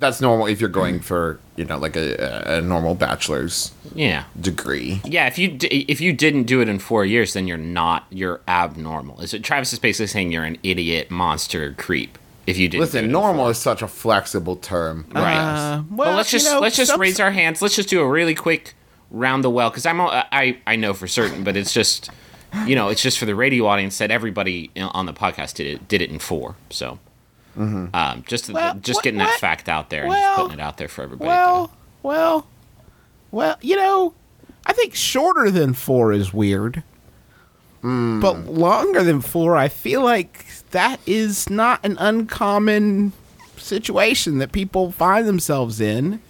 That's normal if you're going for you know like a, a normal bachelor's Yeah. degree. Yeah, if you d- if you didn't do it in four years, then you're not you're abnormal. Is it Travis is basically saying you're an idiot, monster, creep. If you didn't do it Listen, normal is such a flexible term. Right. Uh, Well, well, let's you just know, let's just some- raise our hands. Let's just do a really quick round the well because I'm a- I I know for certain, but it's just you know it's just for the radio audience that everybody on the podcast did it did it in four. So um, just Well, just what- getting that what? fact out there and Well, just putting it out there for everybody. Well, to, well, well. You know, I think shorter than four is weird, Hmm. but longer than four, I feel like that is not an uncommon situation that people find themselves in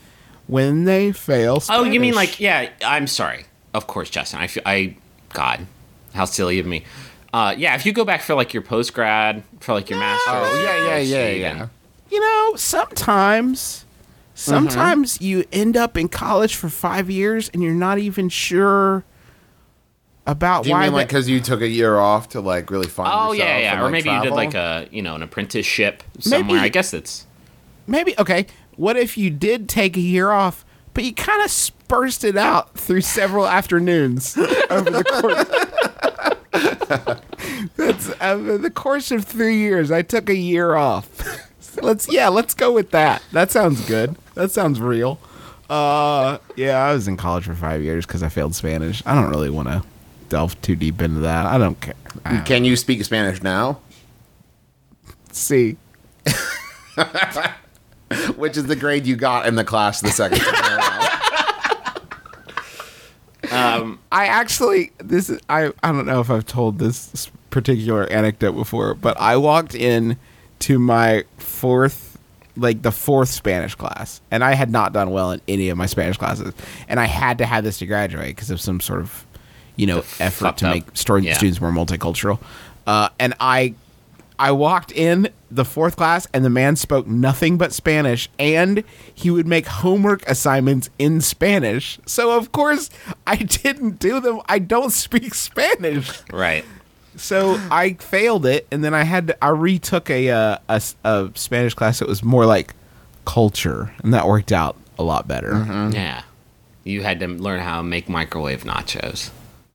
when they fail. oh, you mean like yeah? I'm sorry. Of course, Justin. I feel I God, how silly of me. Uh, yeah, if you go back for like your post grad, for like your master's, Oh yeah, yeah, yeah, PhD, yeah. then- you know, sometimes sometimes you end up in college for five years and you're not even sure about Do you why mean like because you took a year off to like really find? Oh yourself yeah, yeah. and, Or like, maybe you did like a you know an apprenticeship somewhere. Maybe- I guess it's maybe okay what if you did take a year off but you kind of sparsed it out through several afternoons over the course that's over the course of three years. I took a year off. Let's yeah let's go with that. That sounds good. That sounds real. Uh yeah i was in college for five years because i failed spanish. I don't really want to delve too deep into that. I don't care. I don't Can you speak Spanish now? see. Which is the grade you got in the class the second time I actually this is I I don't know if I've told this particular anecdote before, but I walked in to my fourth like the fourth Spanish class, and I had not done well in any of my Spanish classes, and I had to have this to graduate because of some sort of you know effort to up- make yeah. students more multicultural. Uh, and I I walked in the fourth class and the man spoke nothing but Spanish and he would make homework assignments in Spanish. So of course I didn't do them. I don't speak Spanish. right. So I failed it and then I had to, I retook a, uh, a s- a Spanish class that was more like culture and that worked out a lot better. Yeah. You had to learn how to make microwave nachos.